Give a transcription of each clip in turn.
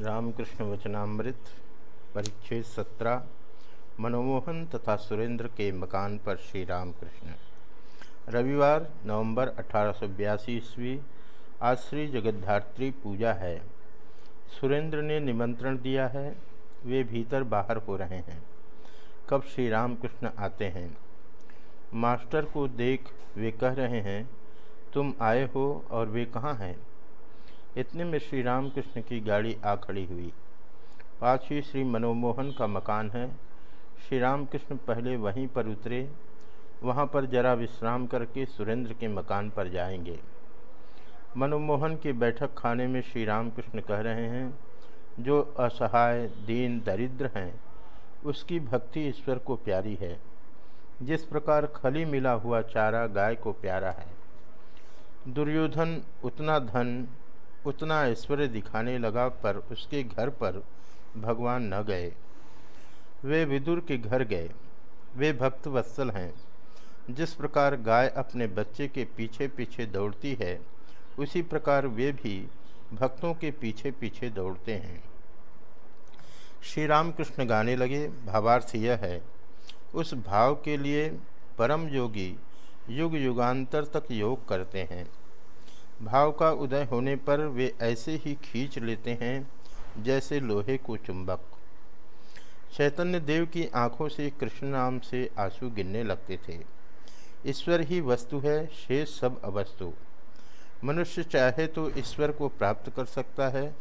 रामकृष्ण वचनामृत, परिच्छेद सत्रह, मनमोहन तथा सुरेंद्र के मकान पर श्री रामकृष्ण। रविवार, नवंबर अठारह सौ बयासी ईस्वी, आज श्री जगद्धात्री पूजा है। सुरेंद्र ने निमंत्रण दिया है, वे भीतर बाहर हो रहे हैं। कब श्री रामकृष्ण आते हैं? मास्टर को देख वे कह रहे हैं, तुम आए हो और वे कहाँ हैं? इतने में श्री रामकृष्ण की गाड़ी आ खड़ी हुई। पास ही श्री मनोमोहन का मकान है। श्री रामकृष्ण पहले वहीं पर उतरे। वहाँ पर जरा विश्राम करके सुरेंद्र के मकान पर जाएँगे। मनोमोहन के बैठक खाने में श्री रामकृष्ण कह रहे हैं, जो असहाय, दीन, दरिद्र हैं, उसकी भक्ति ईश्वर को प्यारी है। जिस प्रकार खली मिला हुआ चारा गाय को प्यारा है। दुर्योधन उतना धन उतना ऐश्वर्य दिखाने लगा, पर उसके घर पर भगवान न गए। वे विदुर के घर गए। वे भक्त वत्सल हैं। जिस प्रकार गाय अपने बच्चे के पीछे पीछे दौड़ती है, उसी प्रकार वे भी भक्तों के पीछे पीछे दौड़ते हैं। श्री रामकृष्ण गाने लगे। भावार्थ यह है, उस भाव के लिए परम योगी युग युगांतर तक योग करते हैं। भाव का उदय होने पर वे ऐसे ही खींच लेते हैं, जैसे लोहे को चुंबक। चैतन्य देव की आँखों से कृष्ण नाम से आँसू गिरने लगते थे। ईश्वर ही वस्तु है, शेष सब अवस्तु। मनुष्य चाहे तो ईश्वर को प्राप्त कर सकता है,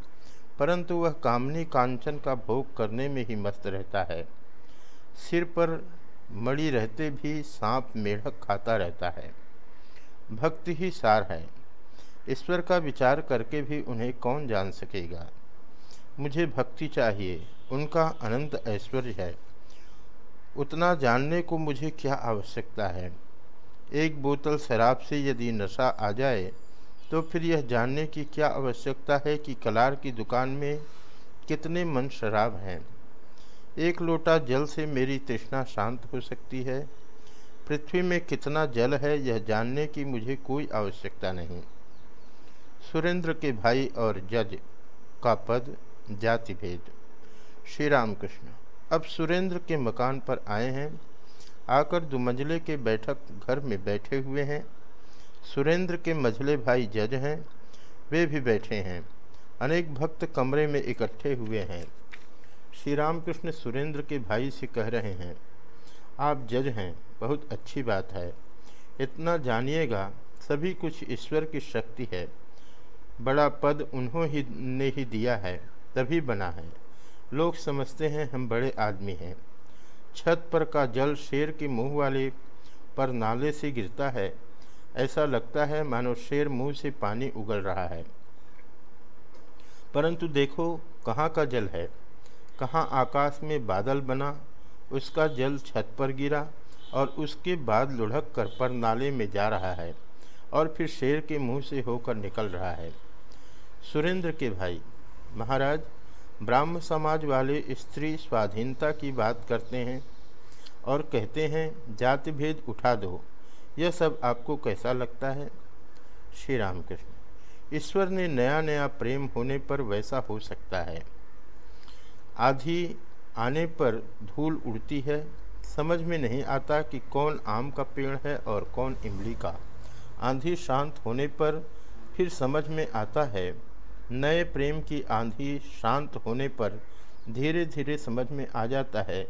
परंतु वह कामनी कांचन का भोग करने में ही मस्त रहता है। सिर पर मड़ी रहते भी सांप मेढक खाता रहता है। भक्ति ही सार है। ईश्वर का विचार करके भी उन्हें कौन जान सकेगा? मुझे भक्ति चाहिए, उनका अनंत ऐश्वर्य है। उतना जानने को मुझे क्या आवश्यकता है? एक बोतल शराब से यदि नशा आ जाए तो फिर यह जानने की क्या आवश्यकता है कि कलार की दुकान में कितने मन शराब हैं? एक लोटा जल से मेरी तृष्णा शांत हो सकती है। पृथ्वी में कितना जल है, यह जानने की मुझे कोई आवश्यकता नहीं। सुरेंद्र के भाई और जज का पद जाति भेद श्री रामकृष्ण अब सुरेंद्र के मकान पर आए हैं। आकर दुमंजले के बैठक घर में बैठे हुए हैं। सुरेंद्र के मझले भाई जज हैं, वे भी बैठे हैं। अनेक भक्त कमरे में इकट्ठे हुए हैं। श्री रामकृष्ण सुरेंद्र के भाई से कह रहे हैं, आप जज हैं, बहुत अच्छी बात है। इतना जानिएगा, सभी कुछ ईश्वर की शक्ति है। बड़ा पद उन्हों ही ने ही दिया है, तभी बना है। लोग समझते हैं हम बड़े आदमी हैं। छत पर का जल शेर के मुँह वाले पर नाले से गिरता है। ऐसा लगता है मानो शेर मुँह से पानी उगल रहा है। परंतु देखो कहाँ का जल है। कहाँ आकाश में बादल बना, उसका जल छत पर गिरा और उसके बाद लुढ़क कर पर नाले में जा रहा है। और फिर शेर के मुँह से होकर निकल रहा है। सुरेंद्र के भाई, महाराज, ब्राह्म समाज वाले स्त्री स्वाधीनता की बात करते हैं और कहते हैं जाति भेद उठा दो, यह सब आपको कैसा लगता है? श्री रामकृष्ण ईश्वर ने नया नया प्रेम होने पर वैसा हो सकता है। आधी आने पर धूल उड़ती है, समझ में नहीं आता कि कौन आम का पेड़ है और कौन इमली का। आंधी शांत होने पर फिर समझ में आता है। नए प्रेम की आंधी शांत होने पर धीरे धीरे समझ में आ जाता है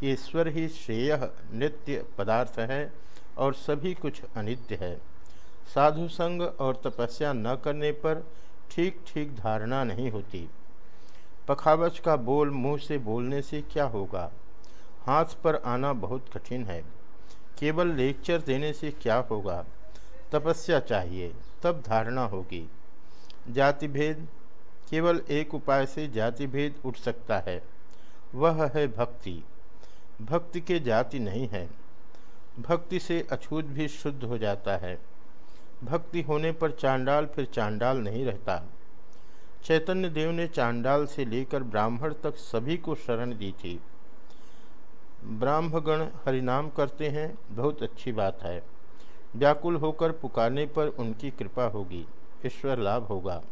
कि ईश्वर ही श्रेय नित्य पदार्थ है और सभी कुछ अनित्य है। साधु संग और तपस्या न करने पर ठीक ठीक धारणा नहीं होती। पखावच का बोल मुँह से बोलने से क्या होगा? हाथ पर आना बहुत कठिन है। केवल लेक्चर देने से क्या होगा? तपस्या चाहिए, तब धारणा होगी। जाति भेद केवल एक उपाय से जाति भेद उठ सकता है। वह है भक्ति। भक्ति के जाति नहीं है। भक्ति से अछूत भी शुद्ध हो जाता है। भक्ति होने पर चांडाल फिर चांडाल नहीं रहता। चैतन्य देव ने चांडाल से लेकर ब्राह्मण तक सभी को शरण दी थी। ब्राह्मगण हरिनाम करते हैं, बहुत अच्छी बात है। व्याकुल होकर पुकारने पर उनकी कृपा होगी, ईश्वर लाभ होगा।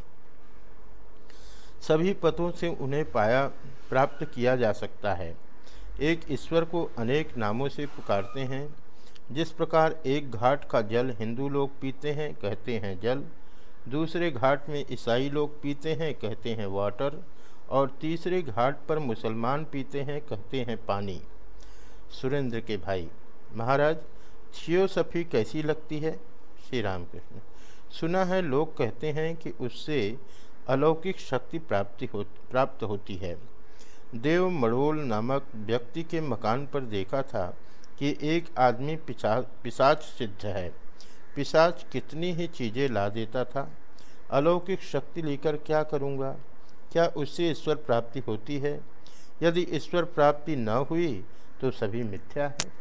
सभी पथों से उन्हें पाया प्राप्त किया जा सकता है। एक ईश्वर को अनेक नामों से पुकारते हैं। जिस प्रकार एक घाट का जल हिंदू लोग पीते हैं, कहते हैं जल। दूसरे घाट में ईसाई लोग पीते हैं, कहते हैं वाटर। और तीसरे घाट पर मुसलमान पीते हैं, कहते हैं पानी। सुरेंद्र के भाई, महाराज थियोसफी कैसी लगती है? श्री रामकृष्ण सुना है, लोग कहते हैं कि उससे अलौकिक शक्ति प्राप्ति हो, प्राप्त होती है। देव मड़ोल नामक व्यक्ति के मकान पर देखा था कि एक आदमी पिछा पिशाच सिद्ध है। पिशाच कितनी ही चीज़ें ला देता था। अलौकिक शक्ति लेकर क्या करूँगा? क्या उससे ईश्वर प्राप्ति होती है? यदि ईश्वर प्राप्ति न हुई तो सभी मिथ्या है।